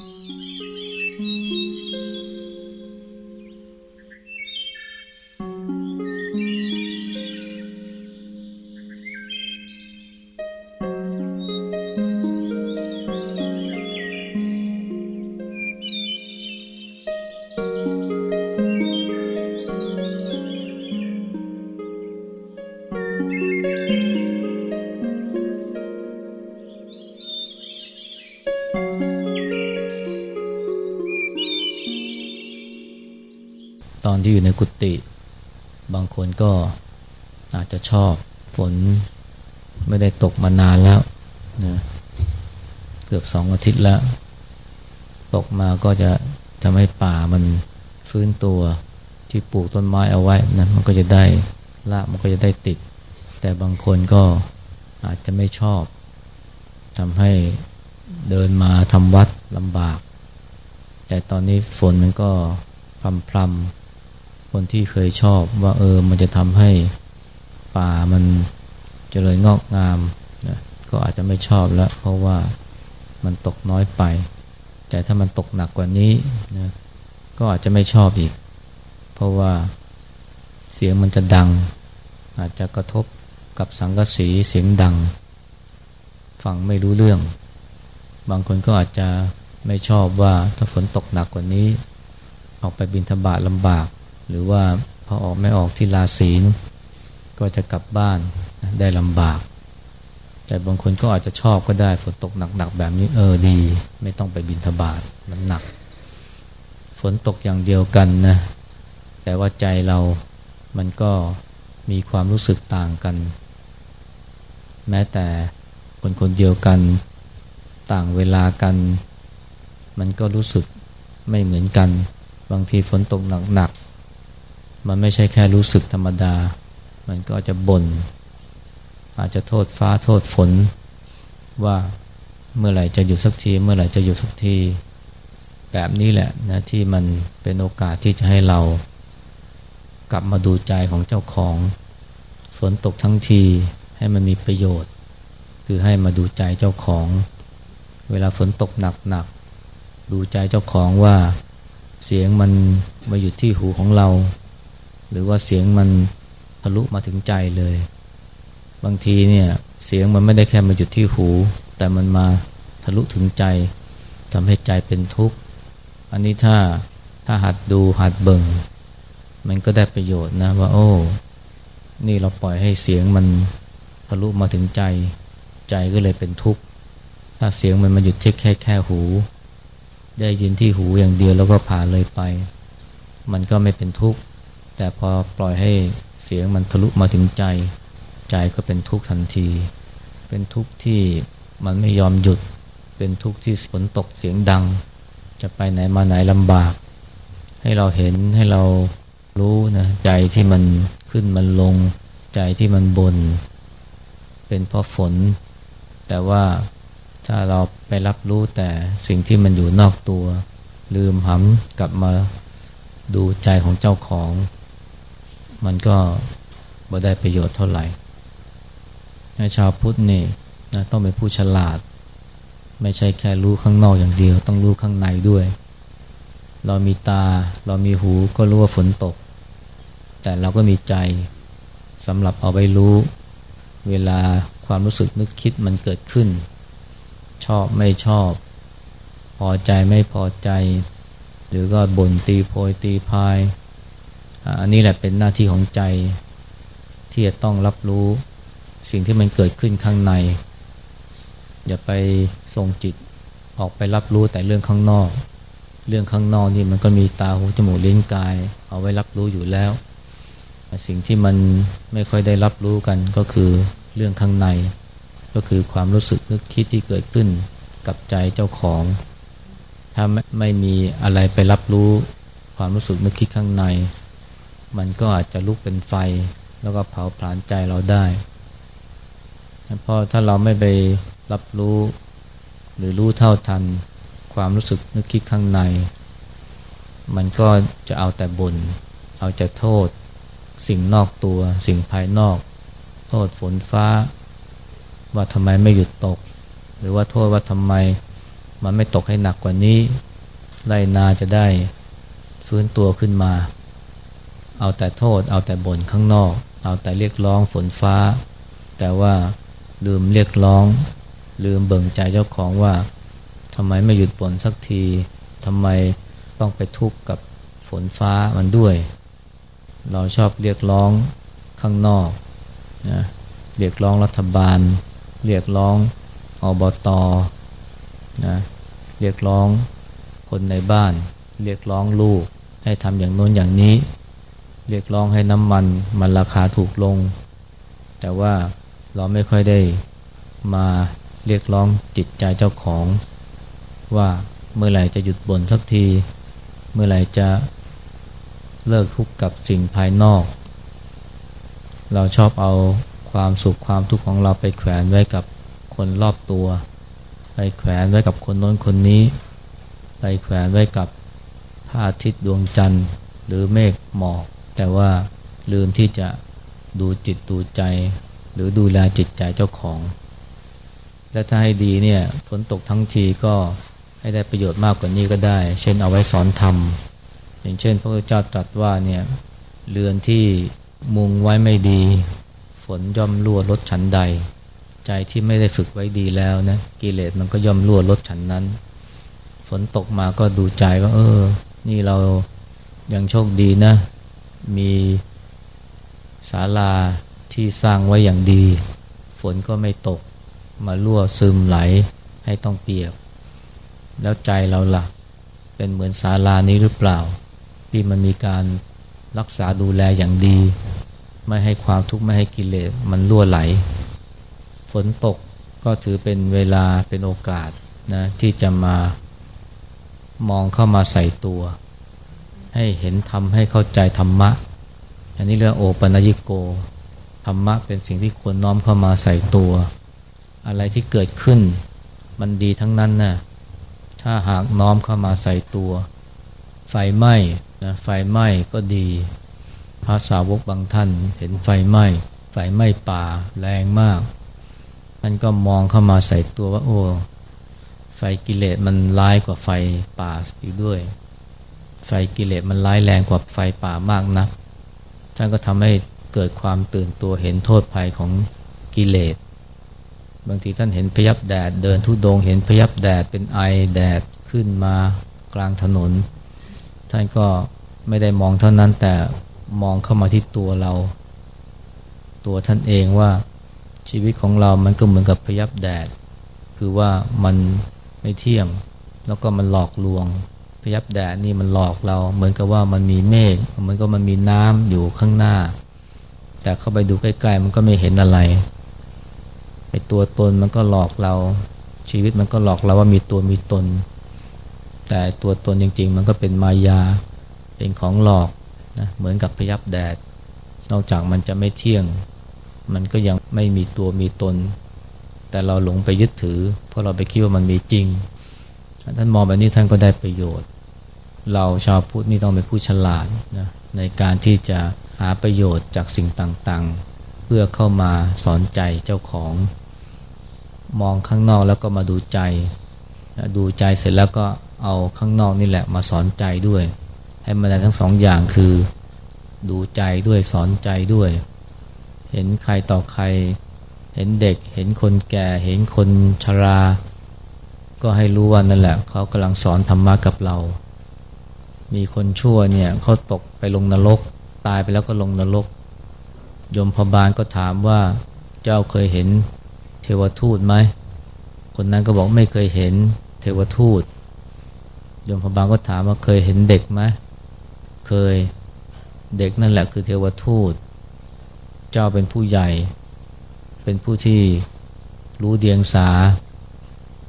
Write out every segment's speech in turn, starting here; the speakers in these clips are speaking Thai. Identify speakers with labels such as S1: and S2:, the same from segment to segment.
S1: ต ที่อยู่ในกุฏิบางคนก็อาจจะชอบฝนไม่ได้ตกมานานแล้วนะเกือบสองอาทิตย์แล้ว ตกมาก็จะทำให้ป่ามันฟื้นตัวที่ปลูกต้นไม้เอาไว้นะมันก็จะได้รากมันก็จะได้ติด แต่บางคนก็อาจจะไม่ชอบทำให้เดินมาทำวัดลำบาก แต่ตอนนี้ฝนมันก็พรำพรำ คนที่เคยชอบว่าเออมันจะทำให้ป่ามันเจริญงอกงามนะก็อาจจะไม่ชอบแล้ว เพราะว่ามันตกน้อยไป แต่ถ้ามันตกหนักกว่านี้นะก็อาจจะไม่ชอบอีก เพราะว่าเสียงมันจะดัง อาจจะกระทบกับสังกะสีเสียงดัง ฟังไม่รู้เรื่อง บางคนก็อาจจะไม่ชอบว่าถ้าฝนตกหนักกว่านี้ ออกไปบินทบาทลำบาก หรือว่าพอออกไม่ออกที่ลาศีล ก็จะกลับบ้านได้ลำบาก แต่บางคนก็อาจจะชอบก็ได้ฝนตกหนักๆแบบนี้เออดี ไม่ต้องไปบินทบาทมันหนัก ฝนตกอย่างเดียวกันนะแต่ว่าใจเรามันก็มีความรู้สึกต่างกัน แม้แต่คนคนเดียวกัน ต่างเวลากัน มันก็รู้สึกไม่เหมือนกัน บางทีฝนตกหนักๆ มันไม่ใช่แค่รู้สึกธรรมดา มันก็จะบน่น อาจจะโทษฟ้าโทษฝน ว่าเมื่อไหร่จะหยุดสักที เมื่อไหร่จะหยุดสักที แบบนี้แหละนะที่มันเป็นโอกาสที่จะให้เรา กลับมาดูใจของเจ้าของฝนตกทั้งทีให้มันมีประโยชน์ คือให้มาดูใจเจ้าของ เวลาฝนตกหนักๆดูใจเจ้าของว่าเสียงมันมาอยู่ที่หูของเรา หรือว่าเสียงมันทะลุมาถึงใจเลย บางทีเนี่ยเสียงมันไม่ได้แค่มาหยุดที่หู แต่มันมาทะลุถึงใจทำให้ใจเป็นทุกข์ อันนี้ถ้าถ้าหัดดูหัดเบิ่งมันก็ได้ประโยชน์นะว่า โอ้ นี่เราปล่อยให้เสียงมันทะลุมาถึงใจ ใจก็เลยเป็นทุกข์ ถ้าเสียงมันมาหยุดที่แค่แค่หู ได้ยินที่หูอย่างเดียวแล้วก็ผ่านเลยไป มันก็ไม่เป็นทุกข์ แต่พอปล่อยให้เสียงมันทะลุมาถึงใจ ใจก็เป็นทุกข์ทันที เป็นทุกข์ที่มันไม่ยอมหยุด เป็นทุกข์ที่ฝนตกเสียงดัง จะไปไหนมาไหนลำบาก ให้เราเห็นให้เรารู้นะใจที่มันขึ้นมันลง ใจที่มันบน เป็นเพราะฝน แต่ว่าถ้าเราไปรับรู้แต่สิ่งที่มันอยู่นอกตัว ลืมหำกลับมาดูใจของเจ้าของ มันก็บ่ได้ประโยชน์เท่าไหร่ชาวพุทธนี่นะต้องเป็นผู้ฉลาด ไม่ใช่แค่รู้ข้างนอกอย่างเดียว ต้องรู้ข้างในด้วย เรามีตาเรามีหูก็รู้ว่าฝนตก แต่เราก็มีใจสำหรับเอาไปรู้ เวลาความรู้สึกนึกคิดมันเกิดขึ้น ชอบไม่ชอบ พอใจไม่พอใจ หรือก็บ่นตีโพยตีพาย อันนี้แหละเป็นหน้าที่ของใจที่จะต้องรับรู้สิ่งที่มันเกิดขึ้นข้างใน อย่าไปส่งจิตออกไปรับรู้แต่เรื่องข้างนอก เรื่องข้างนอกนี่มันก็มีตาหูจมูกลิ้นกาย เอาไว้รับรู้อยู่แล้ว สิ่งที่มันไม่ค่อยได้รับรู้กันก็คือเรื่องข้างใน ก็คือความรู้สึกนึกคิดที่เกิดขึ้นกับใจเจ้าของ ถ้าไม่มีอะไรไปรับรู้ความรู้สึกนึกคิดข้างใน มันก็อาจจะลุกเป็นไฟ แล้วก็เผาผลาญใจเราได้เพราะถ้าเราไม่ไปรับรู้ หรือรู้เท่าทัน ความรู้สึกนึกคิดข้างใน มันก็จะเอาแต่บน่นเอาแต่โทษ สิ่งนอกตัว สิ่งภายนอก โทษฝนฟ้า ว่าทำไมไม่หยุดตก หรือว่าโทษว่าทำไม มันไม่ตกให้หนักกว่านี้ไรนาจะได้ฟื้นตัวขึ้นมา เอาแต่โทษ เอาแต่บ่นข้างนอก เอาแต่เรียกร้องฝนฟ้า แต่ว่าลืมเรียกร้อง ลืมเบิ่งใจเจ้าของว่าทำไมไม่หยุดบ่นสักทีทำไมต้องไปทุกข์กับฝนฟ้ามันด้วย เราชอบเรียกร้องข้างนอกนะเรียกร้องรัฐบาล เรียกร้องอบตนะเรียกร้องคนในบ้าน เรียกร้องลูกให้ทำอย่างโน้นอย่างนี้ เรียกร้องให้น้ำมันมันราคาถูกลง แต่ว่าเราไม่ค่อยได้มาเรียกร้องจิตใจเจ้าของ ว่าเมื่อไหร่จะหยุดบ่นสักที เมื่อไหร่จะเลิกทุกข์กับสิ่งภายนอก เราชอบเอาความสุขความทุกข์ของเราไปแขวนไว้กับคนรอบตัว ไปแขวนไว้กับคนโน้นคนนี้ ไปแขวนไว้กับพระอาทิตย์ดวงจันทร์ หรือเมฆหมอก แต่ว่าลืมที่จะดูจิตดูใจ หรือดูแลจิตใจเจ้าของ และถ้าให้ดีเนี่ยฝนตกทั้งทีก็ให้ได้ประโยชน์มากกว่านี้ก็ได้ เช่นเอาไว้สอนธรรม อย่างเช่น พระพุทธเจ้าตรัสว่าเนี่ยเรือนที่มุงไว้ไม่ดี ฝนย่อมรั่วลดชั้นใด ใจที่ไม่ได้ฝึกไว้ดีแล้วนะกิเลสมันก็ย่อมรั่วลดชั้นนั้น ฝนตกมาก็ดูใจว่า เออ นี่เรายังโชคดีนะ มีศาลาที่สร้างไว้อย่างดี ฝนก็ไม่ตก มารั่วซึมไหลให้ต้องเปียก แล้วใจเราละ่ะ เป็นเหมือนศาลานี้หรือเปล่า ที่มันมีการรักษาดูแลอย่างดี ไม่ให้ความทุกข์ไม่ให้กิเลสมันรั่วไหล ฝนตกก็ถือเป็นเวลาเป็นโอกาสนะที่จะมามองเข้ามาใส่ตัว ให้เห็นธรรมให้เข้าใจธรรมะ อันนี้เรื่องโอปัญญิโก ธรรมะเป็นสิ่งที่ควรน้อมเข้ามาใส่ตัว อะไรที่เกิดขึ้น มันดีทั้งนั้นนะ่ะถ้าหากน้อมเข้ามาใส่ตัว ไฟไหม้นะไฟไหม้ก็ดีพระสาวกบางท่าน เห็นไฟไหม้ไฟไหม้ป่าแรงมากท่านก็มองเข้ามาใส่ตัวว่าโอ้ไฟกิเลสมันร้ายกว่าไฟป่าอีกด้วย ไฟกิเลสมันร้ายแรงกว่าไฟป่ามากนะัก ท่านก็ทำให้เกิดความตื่นตัวเห็นโทษภัยของกิเลส บางทีท่านเห็นพยับแดด เดินทุดงเห็นพยับแดดเป็นไอแดดขึ้นมากลางถนน ท่านก็ไม่ได้มองเท่านั้นแต่มองเข้ามาที่ตัวเรา ตัวท่านเองว่าชีวิตของเรามันก็เหมือนกับพยับแดด คือว่ามันไม่เที่ยง แล้วก็มันหลอกลวง พยับแดดนี่มันหลอกเรา เหมือนกับว่ามันมีเมฆเหมือนกับมันมีน้ำอยู่ข้างหน้า แต่เข้าไปดูใกล้ๆมันก็ไม่เห็นอะไรไอตัวตนมันก็หลอกเรา ชีวิตมันก็หลอกเราว่ามีตัวมีตน แต่ตัวตนจริง ๆ มันก็เป็นมายาเป็นของหลอกนะเหมือนกับพยับแดด นอกจากมันจะไม่เที่ยง มันก็ยังไม่มีตัวมีตน แต่เราหลงไปยึดถือ เพราะเราไปคิดว่ามันมีจริง ท่านมองแบบนี้ท่านก็ได้ประโยชน์ เราชาวพุทธนี่ต้องเป็นผู้ฉลาดนะในการที่จะหาประโยชน์จากสิ่งต่างๆ เพื่อเข้ามาสอนใจเจ้าของ มองข้างนอกแล้วก็มาดูใจ ดูใจเสร็จแล้วก็เอาข้างนอกนี่แหละมาสอนใจด้วย ให้มันได้ทั้งสองอย่างคือดูใจด้วยสอนใจด้วย เห็นใครต่อใคร เห็นเด็ก เห็นคนแก่ เห็นคนชรา ก็ให้รู้ว่านั่นแหละเขากำลังสอนธรรมะกับเรา มีคนชั่วเนี่ยเขาตกไปลงนรก ตายไปแล้วก็ลงนรก ยมพบาลก็ถามว่าเจ้าเคยเห็นเทวทูตไหม คนนั้นก็บอกไม่เคยเห็นเทวทูต ยมพบางก็ถามว่าเคยเห็นเด็กไหม เคยเด็กนั่นแหละคือเทวทูต เจ้าเป็นผู้ใหญ่ เป็นผู้ที่รู้เดียงสา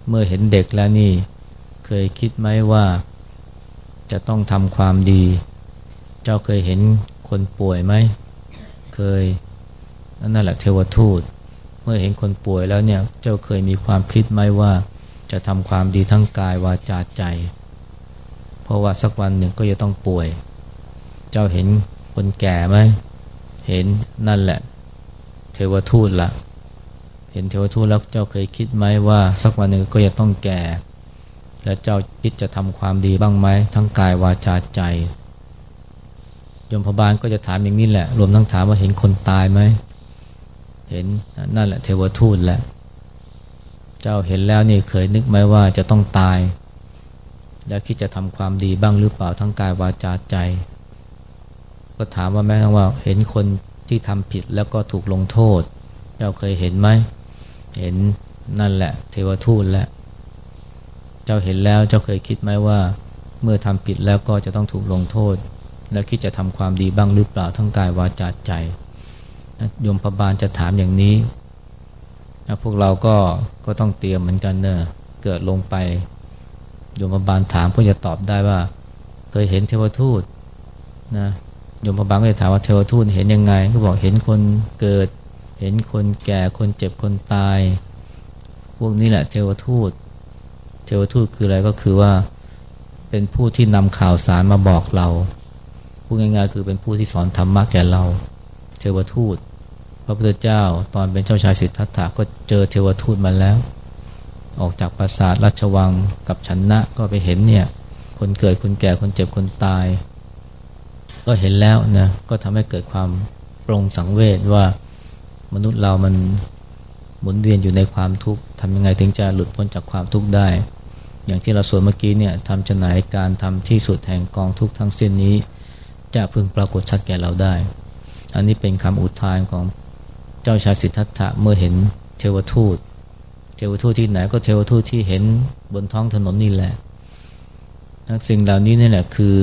S1: เมื่อเห็นเด็กแล้วนี่ เคยคิดไหมว่า จะต้องทำความดี เจ้าเคยเห็นคนป่วยไหม เคย นั่นแหละเทวทูต เมื่อเห็นคนป่วยแล้วเนี่ย เจ้าเคยมีความคิดไหมว่า จะทำความดีทั้งกายวาจาใจ เพราะว่าสักวันหนึ่งก็จะต้องป่วย เจ้าเห็นคนแก่ไหม เห็นนั่นแหละ เทวทูตละ เห็นเทวทูตแล้วเจ้าเคยคิดไหมว่า สักวันหนึ่งก็จะต้องแก่ และเจ้าคิดจะทำความดีบ้างไหมทั้งกายวาจาใจยมพบาลก็จะถามอย่างนี้แหละ รวมทั้งถามว่าเห็นคนตายไหม เห็นนั่นแหละเทวทูตแหละ เจ้าเห็นแล้วนี่เคยนึกไหมว่าจะต้องตาย แล้วคิดจะทำความดีบ้างหรือเปล่าทั้งกายวาจาใจ ก็ถามว่าแม้ว่าเห็นคนที่ทำผิดแล้วก็ถูกลงโทษ เจ้าเคยเห็นไหม เห็นนั่นแหละ เทวทูตแหละเจ้าเห็นแล้วเจ้าเคยคิดไหมว่า เมื่อทำผิดแล้วก็จะต้องถูกลงโทษ แล้วคิดจะทำความดีบ้างหรือเปล่าทั้งกายวาจาใจโยมพบาลจะถามอย่างนี้พวกเราก็ก็ต้องเตรียมเหมือนกันเนอะเกิดลงไปโยมพบาลถามก็จะตอบได้ว่า เคยเห็นเทวทูตนะโยมพบาลก็จะถามว่าเทวทูตเห็นยังไง ก็บอกเห็นคนเกิด เห็นคนแก่คนเจ็บคนตาย พวกนี้แหละเทวทูต เทวทูตคืออะไรก็คือว่าเป็นผู้ที่นำข่าวสารมาบอกเราพูดง่ายๆคือเป็นผู้ที่สอนธรรมะแก่เรา เทวทูต พระพุทธเจ้าตอนเป็นเจ้าชายสิทธัตถะก็เจอเทวทูตมาแล้ว ออกจากปราสาทราชวังกับชนะก็ไปเห็นเนี่ยคนเกิดคนแก่คนเจ็บคนตาย ก็เห็นแล้วนะก็ทำให้เกิดความปรงสังเวชว่า มนุษย์เรามันหมุนเวียนอยู่ในความทุกข์ทำยังไงถึงจะหลุดพ้นจากความทุกข์ได้ อย่างที่เราสวนเมื่อกี้เนี่ยทำจะไหนการทำที่สุดแห่งกองทุกข์ทั้งสิ้นนี้ จะพึงปรากฏชัดแก่เราได้ อันนี้เป็นคำอุทานของเจ้าชายสิทธัตถะเมื่อเห็นเทวทูต เทวทูตที่ไหนก็เทวทูตที่เห็นบนท้องถนนนี่แหละสิ่งเหล่านี้นี่แหละคือ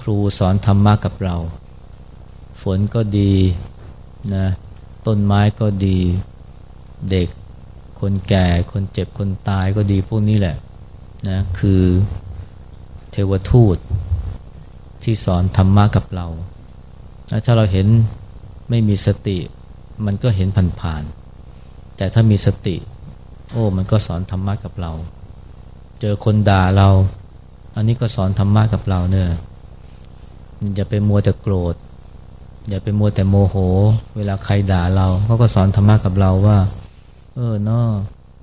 S1: ครูสอนธรรมะกับเรา ฝนก็ดีนะ ต้นไม้ก็ดี เด็ก คนแก่ คนเจ็บ คนตายก็ดีพวกนี้แหละนะคือเทวทูตที่สอนธรรมะกับเรา ถ้าเราเห็นไม่มีสติ มันก็เห็นผ่านๆ แต่ถ้ามีสติ โอ้ มันก็สอนธรรมะกับเรา เจอคนด่าเรา อันนี้ก็สอนธรรมะกับเราเนอะอย่าไปมัวแต่โกรธ อย่าไปมัวแต่โมโห เวลาใครด่าเราเขาก็สอนธรรมะกับเราว่า เออเนาะ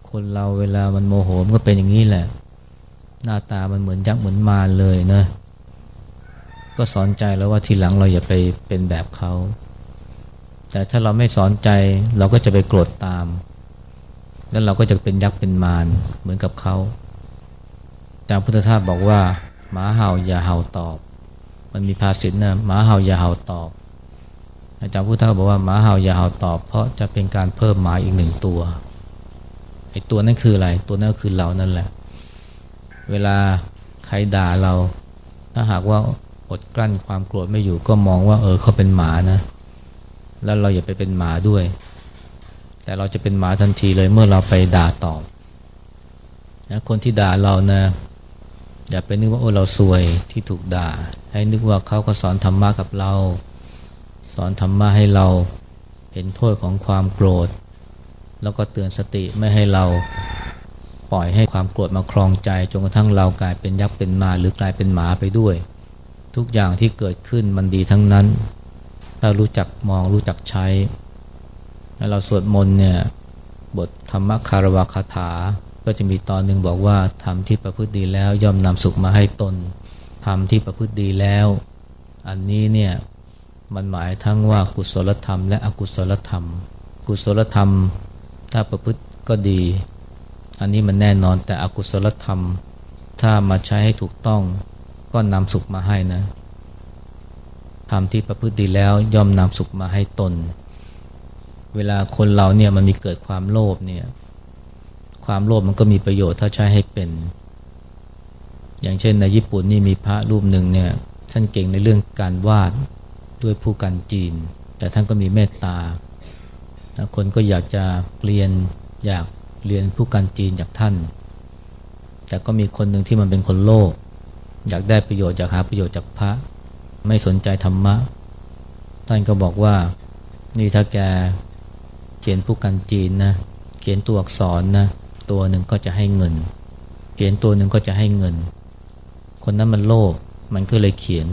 S1: คนเราเวลามันโมโหมันก็เป็นอย่างนี้แหละ หน้าตามันเหมือนยักษ์เหมือนมารเลยนะ ก็สอนใจแล้วว่าทีหลังเราอย่าไปเป็นแบบเขาแต่ถ้าเราไม่สอนใจเราก็จะไปโกรธตาม แล้วเราก็จะเป็นยักษ์เป็นมารเหมือนกับเขาแต่พุทธทาสบอกว่าหมาเห่าอย่าเห่าตอบ มันมีภาษิตนะหมาเห่าอย่าเห่าตอบ อาจารย์พุทธาบอกว่าหมาเห่าอย่าเห่าตอบ เพราะจะเป็นการเพิ่มหมาอีกหนึ่งตัวไอ้ตัวนั้นคืออะไร ตัวนั้นคือเรานั่นแหละ เวลาใครด่าเรา ถ้าหากว่าอดกลั้นความโกรธไม่อยู่ก็มองว่า เออเขาเป็นหมานะ แล้วเราอย่าไปเป็นหมาด้วย แต่เราจะเป็นหมาทันทีเลยเมื่อเราไปด่าตอบนะคนที่ด่าเรานะอย่าไปนึกว่าโอ้เราซวยที่ถูกด่า ให้นึกว่าเขาก็สอนธรรมะกับเรา สอนธรรมะให้เราเห็นโทษของความโกรธ แล้วก็เตือนสติไม่ให้เราปล่อยให้ความโกรธมาครองใจจนกระทั่งเรากลายเป็นยักษ์เป็นมาหรือกลายเป็นหมาไปด้วย ทุกอย่างที่เกิดขึ้นมันดีทั้งนั้น ถ้ารู้จักมองรู้จักใช้แล้วเราสวดมนต์เนี่ยบทธรรมคารวะคาถา ก็จะมีตอนหนึ่งบอกว่าทำที่ประพฤติดีแล้วย่อมนำสุขมาให้ตนทำที่ประพฤติดีแล้ว อันนี้เนี่ย มันหมายทั้งว่ากุศลธรรมและอกุศลธรรม กุศลธรรม ถ้าประพฤติก็ดี อันนี้มันแน่นอนแต่อกุศลธรรม ถ้ามาใช้ให้ถูกต้อง ก็นำสุขมาให้นะทำที่ประพฤติดีแล้วย่อมนำสุขมาให้ตน เวลาคนเราเนี่ยมันมีเกิดความโลภเนี่ย ความโลภมันก็มีประโยชน์ถ้าใช้ให้เป็น อย่างเช่นในญี่ปุ่นนี่มีพระรูปหนึ่งเนี่ยท่านเก่งในเรื่องการวาด ด้วยผู้กันจีน แต่ท่านก็มีเมตตา คนก็อยากจะเรียนอยากเรียนผู้กันจีนจากท่าน แต่ก็มีคนหนึ่งที่มันเป็นคนโลกอยากได้ประโยชน์อยากหาประโยชน์จากพระ ไม่สนใจธรรมะ ท่านก็บอกว่านี่ถ้าแกเขียนผู้กันจีนนะเขียนตัวอักษรนะตัวหนึ่งก็จะให้เงิน เขียนตัวหนึ่งก็จะให้เงิน คนนั้นมันโลภมันก็เลยเขียน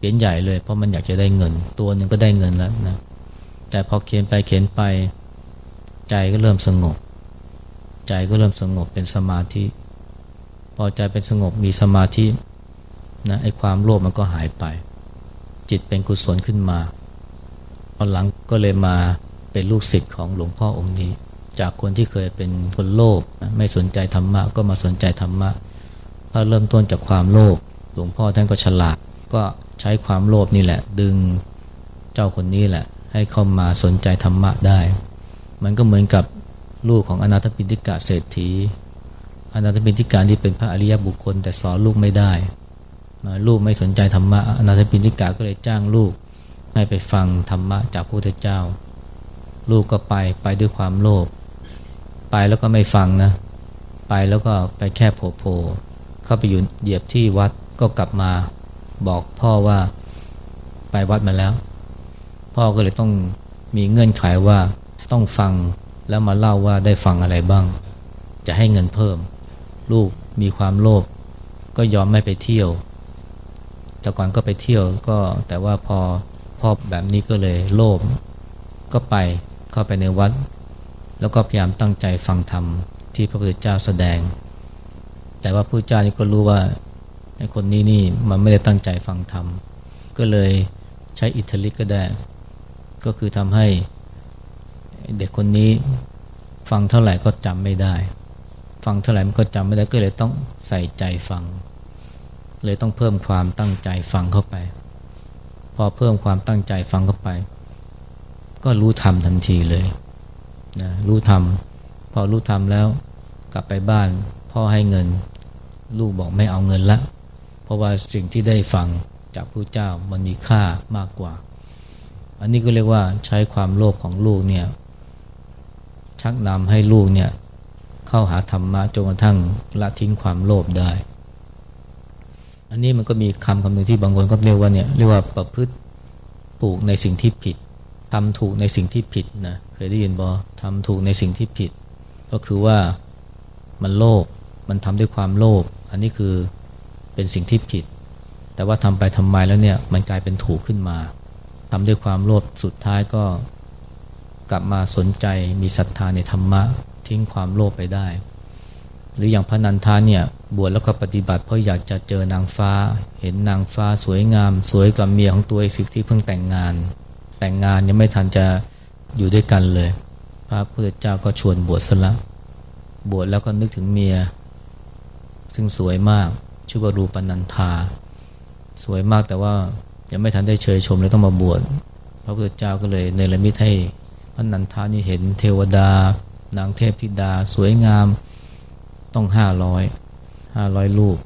S1: เขียนใหญ่เลย เพราะมันอยากจะได้เงิน ตัวหนึ่งก็ได้เงินแล้วนะแต่พอเขียนไปเขียนไป ใจก็เริ่มสงบ ใจก็เริ่มสงบเป็นสมาธิ พอใจเป็นสงบมีสมาธินะไอ้ความโลภมันก็หายไป จิตเป็นกุศลขึ้นมาตอนหลังก็เลยมาเป็นลูกศิษย์ของหลวงพ่อองค์นี้ จากคนที่เคยเป็นคนโลภไม่สนใจธรรมะก็มาสนใจธรรมะถ้าเริ่มต้นจากความโลภหลวงพ่อท่านก็ฉลาด ก็ ใช้ความโลภนี่แหละ ดึงเจ้าคนนี้แหละ ให้เข้ามาสนใจธรรมะได้ มันก็เหมือนกับลูกของอนาถปิฎกะเศรษฐีอนาถปิฎกที่เป็นพระอริยบุคคล แต่สอนลูกไม่ได้ลูกไม่สนใจธรรมะอนาถปิฎกก็เลยจ้างลูกให้ไปฟังธรรมะจากพระพุทธเจ้า ลูกก็ไปไปด้วยความโลภไปแล้วก็ไม่ฟังนะ ไปแล้วก็ไปแค่โผล่เข้าไปอยู่เหยียบที่วัดก็กลับมา บอกพ่อว่าไปวัดมาแล้ว พ่อก็เลยต้องมีเงื่อนไขว่าต้องฟังแล้วมาเล่าว่าได้ฟังอะไรบ้าง จะให้เงินเพิ่ม ลูกมีความโลภก็ยอมไม่ไปเที่ยวแต่ก่อนก็ไปเที่ยวก็แต่ว่าพอพ่อแบบนี้ก็เลยโลภก็ไปเข้าไปในวัด แล้วก็พยายามตั้งใจฟังธรรมที่พระพุทธเจ้าแสดง แต่ว่าพระเจ้านี่ก็รู้ว่า ไอ้คนนี้นี่มันไม่ได้ตั้งใจฟังธรรม ก็เลยใช้อิทธิฤทธิ์ก็ได้ ก็คือทำให้เด็กคนนี้ฟังเท่าไหร่ก็จำไม่ได้ ฟังเท่าไหร่มันก็จำไม่ได้ก็เลยต้องใส่ใจฟัง เลยต้องเพิ่มความตั้งใจฟังเข้าไป พอเพิ่มความตั้งใจฟังเข้าไป ก็รู้ทำทันทีเลยนะรู้ทำพอรู้ทำแล้วกลับไปบ้านพ่อให้เงิน ลูกบอกไม่เอาเงินละ ราะว่าสิ่งที่ได้ฟังจากผู้เจ้ามันมีค่ามากกว่า อันนี้ก็เรียกว่าใช้ความโลภของลูกเนี่ยชักนำให้ลูกเนี่ยเข้าหาธรรมะจนกระทั่งละทิ้งความโลภได้ อันนี้มันก็มีคำคำหนึ่งที่บางคนก็เรียกว่าเนี่ยเรียกว่าประพฤติปลูกในสิ่งที่ผิดทำถูกในสิ่งที่ผิดนะเคยได้ยินบอทำถูกในสิ่งที่ผิด ก็คือว่ามันโลภมันทำด้วยความโลภอันนี้คือ เป็นสิ่งที่ผิด แต่ว่าทำไปทำไมแล้วเนี่ยมันกลายเป็นถูกขึ้นมาทำด้วยความโลภสุดท้ายก็กลับมาสนใจมีศรัทธาในธรรมะทิ้งความโลภไปได้ หรืออย่างพระนันทาเนี่ยบวชแล้วก็ปฏิบัติเพราะอยากจะเจอนางฟ้า เห็นนางฟ้าสวยงาม สวยกว่าเมียของตัวเองสิที่เพิ่งแต่งงาน แต่งงานยังไม่ทันจะอยู่ด้วยกันเลย พระพุทธเจ้าก็ชวนบวชซะละบวชแล้วก็นึกถึงเมีย ซึ่งสวยมาก ชื่อว่ารูปนันทาสวยมากแต่ว่ายังไม่ทันได้เชยชมเลยต้องมาบวชพระพุทธเจ้าก็เลยเนรมิตให้ระนันทานี่เห็นเทวดา นางเทพธิดา สวยงามต้องห้าร้อยห้าร้อยลูก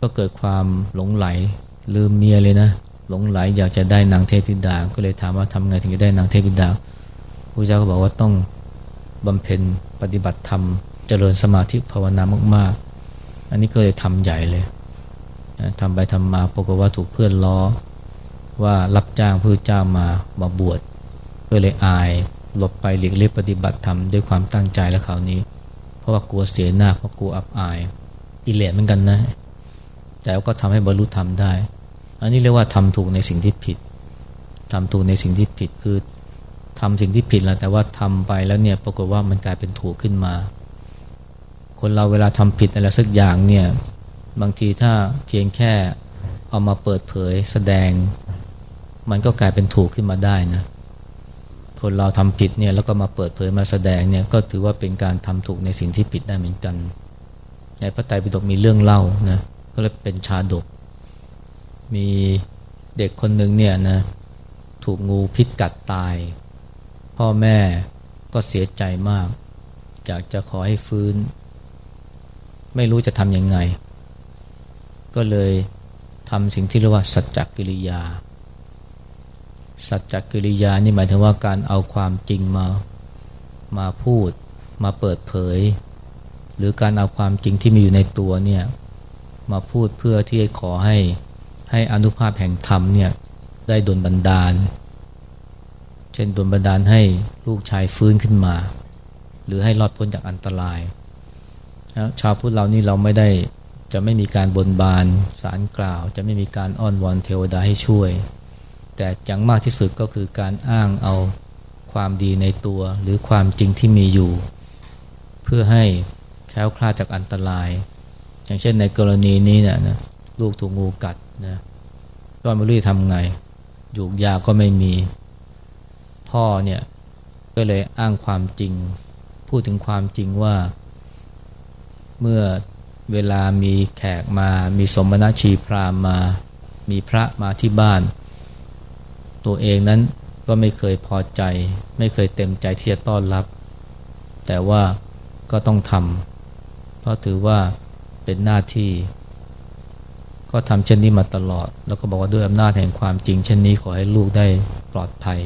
S1: ก็เกิดความหลงไหลลืมเมียเลยนะ หลงไหลอยากจะได้นางเทพธิดา ก็เลยถามว่าทำไงถึงจะได้นางเทพธิดาพระเจ้าก็บอกว่าต้องบำเพ็ญปฏิบัติธรรม เจริญสมาธิภาวนามากๆ อันนี้ก็เลยทำใหญ่เลยทำไปทำมาปรากฏว่าถูกเพื่อนล้อ ว่ารับจ้างพระเจ้ามามาบวชก็เลยอายหลบไปหลีกเลี่ยงปฏิบัติธรรมด้วยความตั้งใจและคราวนี้ เพราะว่ากลัวเสียหน้าเพราะกลัวอับอายอิเลสเหมือนกันนะ แต่ก็ทำให้บรรลุธรรมได้ อันนี้เรียกว่าทำถูกในสิ่งที่ผิดทำถูกในสิ่งที่ผิดคือทำสิ่งที่ผิดแล้วแต่ว่าทำไปแล้วเนี่ยปรากฏว่ามันกลายเป็นถูกขึ้นมา คนเราเวลาทำผิดอะไรสักอย่างเนี่ยบางทีถ้าเพียงแค่เอามาเปิดเผยแสดง มันก็กลายเป็นถูกขึ้นมาได้นะคนเราทำผิดเนี่ยแล้วก็มาเปิดเผยมาแสดงเนี่ยก็ถือว่าเป็นการทำถูกในสิ่งที่ผิดได้เหมือนกัน ในพระไตรปิฎกมีเรื่องเล่านะก็เลยเป็นชาดก มีเด็กคนหนึ่งเนี่ยนะถูกงูพิษกัดตาย พ่อแม่ก็เสียใจมากอยากจะขอให้ฟื้น ไม่รู้จะทำยังไง ก็เลยทำสิ่งที่เรียกว่าสัจจกิริยา สัจจกิริยานี่หมายถึงว่าการเอาความจริงมามาพูด มาเปิดเผย หรือการเอาความจริงที่มีอยู่ในตัวเนี่ยมาพูดเพื่อที่จะขอให้ให้อนุภาพแห่งธรรมเนี่ยได้ดลบันดาล เช่นดลบันดาลให้ลูกชายฟื้นขึ้นมา หรือให้รอดพ้นจากอันตราย ชาวพุทธเรานี่เราไม่ได้จะไม่มีการบนบานสารกล่าว จะไม่มีการอ้อนวอนเทวดาให้ช่วย แต่อย่างมากที่สุดก็คือการอ้างเอาความดีในตัว หรือความจริงที่มีอยู่ เพื่อให้แคล้วคลาดจากอันตราย อย่างเช่นในกรณีนี้เนี่ยนะลูกถูกงูกัดนะก็ไม่รู้จะทำไงหยูกยาก็ไม่มี พ่อเนี่ยก็เลยอ้างความจริง พูดถึงความจริงว่า เมื่อเวลามีแขกมามีสมณชีพรามมา มีพระมาที่บ้าน ตัวเองนั้นก็ไม่เคยพอใจ ไม่เคยเต็มใจที่จะต้อนรับ แต่ว่าก็ต้องทำเพราะถือว่าเป็นหน้าที่ ก็ทำเช่นนี้มาตลอด แล้วก็บอกว่าด้วยอำนาจแห่งความจริง เช่นนี้ขอให้ลูกได้ปลอดภัย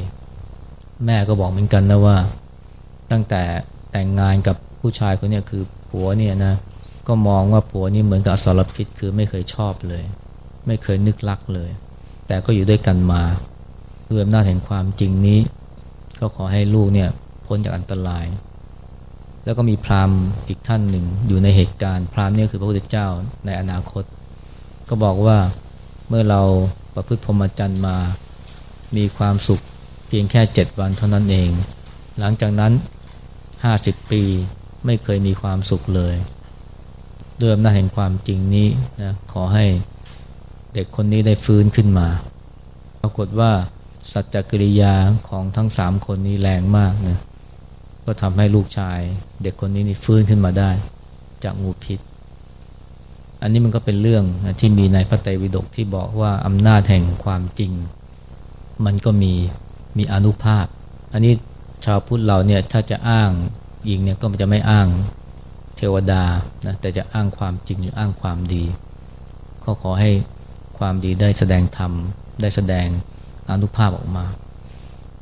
S1: แม่ก็บอกเหมือนกันนะว่า ตั้งแต่แต่งงานกับผู้ชายคนนี้คือ ผัวเนี่ยนะก็มองว่าผัวนี่เหมือนกับอสรพิษคือไม่เคยชอบเลย ไม่เคยนึกรักเลย แต่ก็อยู่ด้วยกันมาด้วยอำนาจแห่งความจริงนี้ ก็ขอให้ลูกเนี่ยพ้นจากอันตราย แล้วก็มีพราหมณ์อีกท่านหนึ่งอยู่ในเหตุการณ์ พราหมณ์นี่คือพระพุทธเจ้าในอนาคต ก็บอกว่าเมื่อเราประพฤติพรหมจรรย์มา มีความสุขเพียงแค่เจ็ดวันเท่านั้นเอง หลังจากนั้นห้าสิบปี ไม่เคยมีความสุขเลยด้วยอำนาจแห่งความจริงนี้นะขอให้เด็กคนนี้ได้ฟื้นขึ้นมา ปรากฏว่าสัจจกิริยาของทั้งสามคนนี้แรงมากนะก็ทำให้ลูกชาย เด็กคนนี้นี่ฟื้นขึ้นมาได้ จากงูพิษ อันนี้มันก็เป็นเรื่องที่มีในพระไตรปิฎกที่บอกว่าอำนาจแห่งความจริง มันก็มีมีอนุภาพ อันนี้ชาวพุทธเราเนี่ยถ้าจะอ้าง ยิงเนี่ยก็จะไม่อ้างเทวดานะแต่จะอ้างความจริงหรืออ้างความดี ก็ขอให้ความดีได้แสดงธรรม ได้แสดงอนุภาพออกมา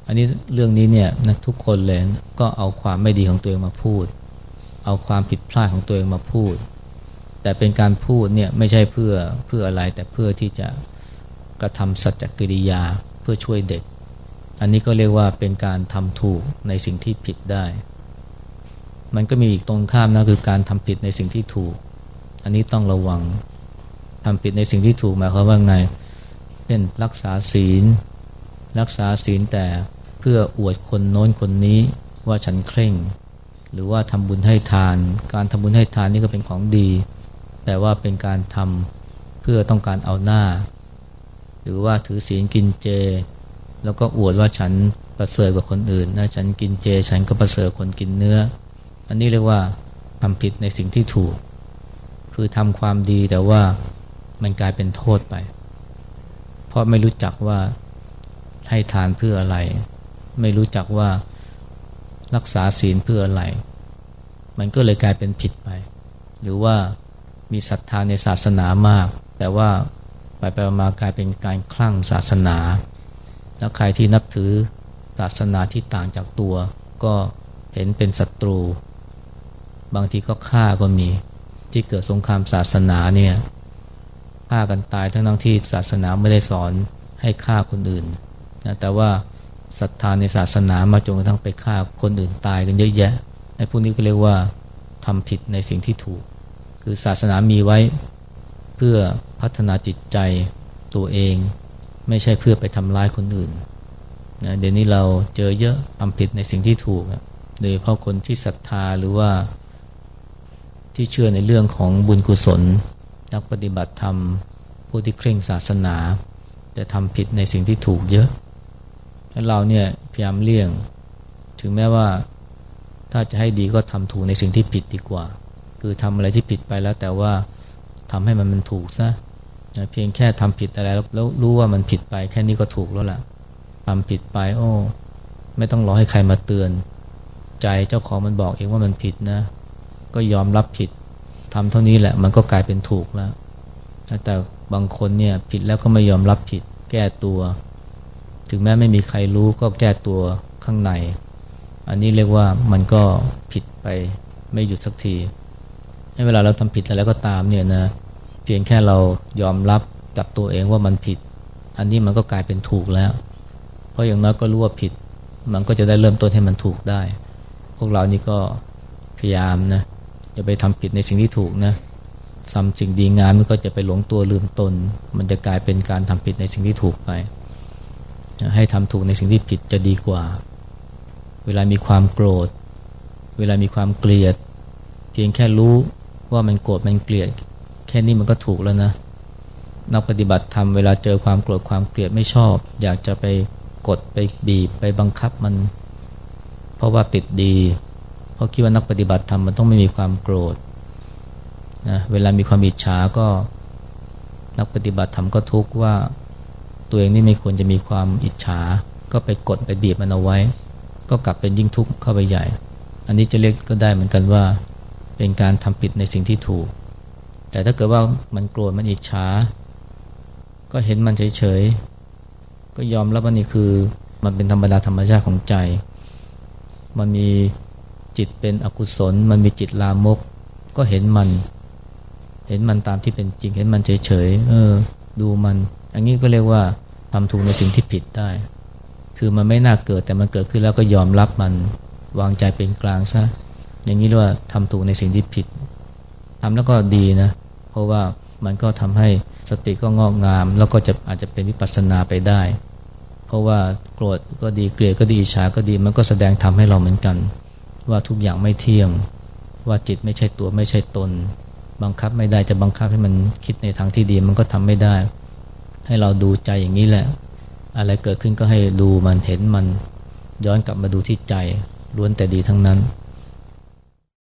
S1: อันนี้เรื่องนี้เนี่ยนะทุกคนเลยก็เอาความไม่ดีของตัวเองมาพูด เอาความผิดพลาดของตัวเองมาพูด แต่เป็นการพูดเนี่ยไม่ใช่เพื่อเพื่ออะไรแต่เพื่อที่จะกระทำสัจจกิริยาเพื่อช่วยเด็ก อันนี้ก็เรียกว่าเป็นการทำถูกในสิ่งที่ผิดได้ มันก็มีอีกตรงข้ามนะคือการทำผิดในสิ่งที่ถูก อันนี้ต้องระวังทำผิดในสิ่งที่ถูกหมายความว่าไงเช่นรักษาศีล รักษาศีลแต่เพื่ออวดคนโน้นคนนี้ว่าฉันเคร่ง หรือว่าทำบุญให้ทาน การทำบุญให้ทานนี่ก็เป็นของดี แต่ว่าเป็นการทำเพื่อต้องการเอาหน้า หรือว่าถือศีลกินเจ แล้วก็อวดว่าฉันประเสริฐกว่าคนอื่นนะฉันกินเจ ฉันก็ประเสริฐคนกินเนื้อ อันนี้เรียกว่าทำผิดในสิ่งที่ถูก คือทำความดีแต่ว่ามันกลายเป็นโทษไป เพราะไม่รู้จักว่าให้ทานเพื่ออะไร ไม่รู้จักว่ารักษาศีลเพื่ออะไร มันก็เลยกลายเป็นผิดไป หรือว่ามีศรัทธาในศาสนามาก แต่ว่าไปไปมากลายเป็นการคลั่งศาสนา แล้วใครที่นับถือศาสนาที่ต่างจากตัว ก็เห็นเป็นศัตรู บางทีก็ฆ่าก็มีที่เกิดสงครามศาสนาเนี่ยฆ่ากันตายทั้งทั้งที่ศาสนาไม่ได้สอนให้ฆ่าคนอื่นนะแต่ว่าศรัทธาในศาสนามาจนกระทั่งไปฆ่าคนอื่นตายกันเยอะแยะไอ้พวกนี้ก็เรียกว่าทำผิดในสิ่งที่ถูก คือศาสนามีไว้เพื่อพัฒนาจิตใจตัวเอง ไม่ใช่เพื่อไปทำร้ายคนอื่นนะเดี๋ยวนี้เราเจอเยอะทำผิดในสิ่งที่ถูกโดยเพราะคนที่ศรัทธาหรือว่า ที่เชื่อในเรื่องของบุญกุศล นักปฏิบัติธรรม ผู้ที่เคร่งศาสนาจะทำผิดในสิ่งที่ถูกเยอะให้เราเนี่ยพยายามเลี่ยง ถึงแม้ว่าถ้าจะให้ดีก็ทำถูกในสิ่งที่ผิดดีกว่า คือทำอะไรที่ผิดไปแล้วแต่ว่าทำให้มันมันถูกซะเพียงแค่ทำผิดอะไรแล้วรู้ว่ามันผิดไปแค่นี้ก็ถูกแล้วล่ะทำผิดไปโอ้ไม่ต้องรอให้ใครมาเตือน ใจเจ้าของมันบอกเองว่ามันผิดนะ ก็ยอมรับผิดทำเท่านี้แหละมันก็กลายเป็นถูกแล้ว แต่บางคนเนี่ยผิดแล้วก็ไม่ยอมรับผิด แก้ตัว ถึงแม้ไม่มีใครรู้ก็แก้ตัวข้างใน อันนี้เรียกว่ามันก็ผิดไปไม่หยุดสักที ให้เวลาเราทำผิดอะไรก็ตามเนี่ยนะเพียงแค่เรายอมรับกับตัวเองว่ามันผิด อันนี้มันก็กลายเป็นถูกแล้ว เพราะอย่างน้อยก็รู้ว่าผิด มันก็จะได้เริ่มต้นให้มันถูกได้ พวกเรานี่ก็พยายามนะ จะไปทำผิดในสิ่งที่ถูกนะทำสิ่งดีงามมันก็จะไปหลงตัวลืมตน มันจะกลายเป็นการทำผิดในสิ่งที่ถูกไป ให้ทำถูกในสิ่งที่ผิดจะดีกว่า เวลามีความโกรธ เวลามีความเกลียด เพียงแค่รู้ว่ามันโกรธมันเกลียด แค่นี้มันก็ถูกแล้วนะนักปฏิบัติธรรมเวลาเจอความโกรธความเกลียดไม่ชอบ อยากจะไปกดไปบีบไปบังคับมัน เพราะว่าติดดี เพราะคิดว่านักปฏิบัติธรรมมันต้องไม่มีความโกรธนะเวลามีความอิจฉาก็นักปฏิบัติธรรมก็ทุกข์ว่าตัวเองนี่ไม่ควรจะมีความอิจฉา ก็ไปกดไปบีบมันเอาไว้ ก็กลับเป็นยิ่งทุกข์เข้าไปใหญ่ อันนี้จะเรียกก็ได้เหมือนกันว่าเป็นการทำผิดในสิ่งที่ถูก แต่ถ้าเกิดว่ามันโกรธมันอิจฉา ก็เห็นมันเฉยๆ ก็ยอมรับว่านี่คือมันเป็นธรรมดาธรรมชาติของใจ มันมี จิตเป็นอกุศล มันมีจิตลามก ก็เห็นมัน เห็นมันตามที่เป็นจริงเห็นมันเฉยๆเออ ดูมัน อันนี้ก็เรียกว่าทำถูกในสิ่งที่ผิดได้ คือมันไม่น่าเกิดแต่มันเกิดขึ้นแล้วก็ยอมรับมันวางใจเป็นกลางซะอย่างนี้เรียกว่าทำถูกในสิ่งที่ผิดทำแล้วก็ดีนะ เพราะว่ามันก็ทำให้สติก็งอกงาม แล้วก็จะอาจจะเป็นวิปัสสนาไปได้ เพราะว่าโกรธก็ดีเกลียดก็ดีอิจฉาก็ดี มันก็แสดงทำให้เราเหมือนกัน ว่าทุกอย่างไม่เที่ยง ว่าจิตไม่ใช่ตัวไม่ใช่ตน บังคับไม่ได้จะบังคับให้มันคิดในทางที่ดีมันก็ทำไม่ได้ ให้เราดูใจอย่างนี้แหละ อะไรเกิดขึ้นก็ให้ดูมันเห็นมัน ย้อนกลับมาดูที่ใจล้วนแต่ดีทั้งนั้น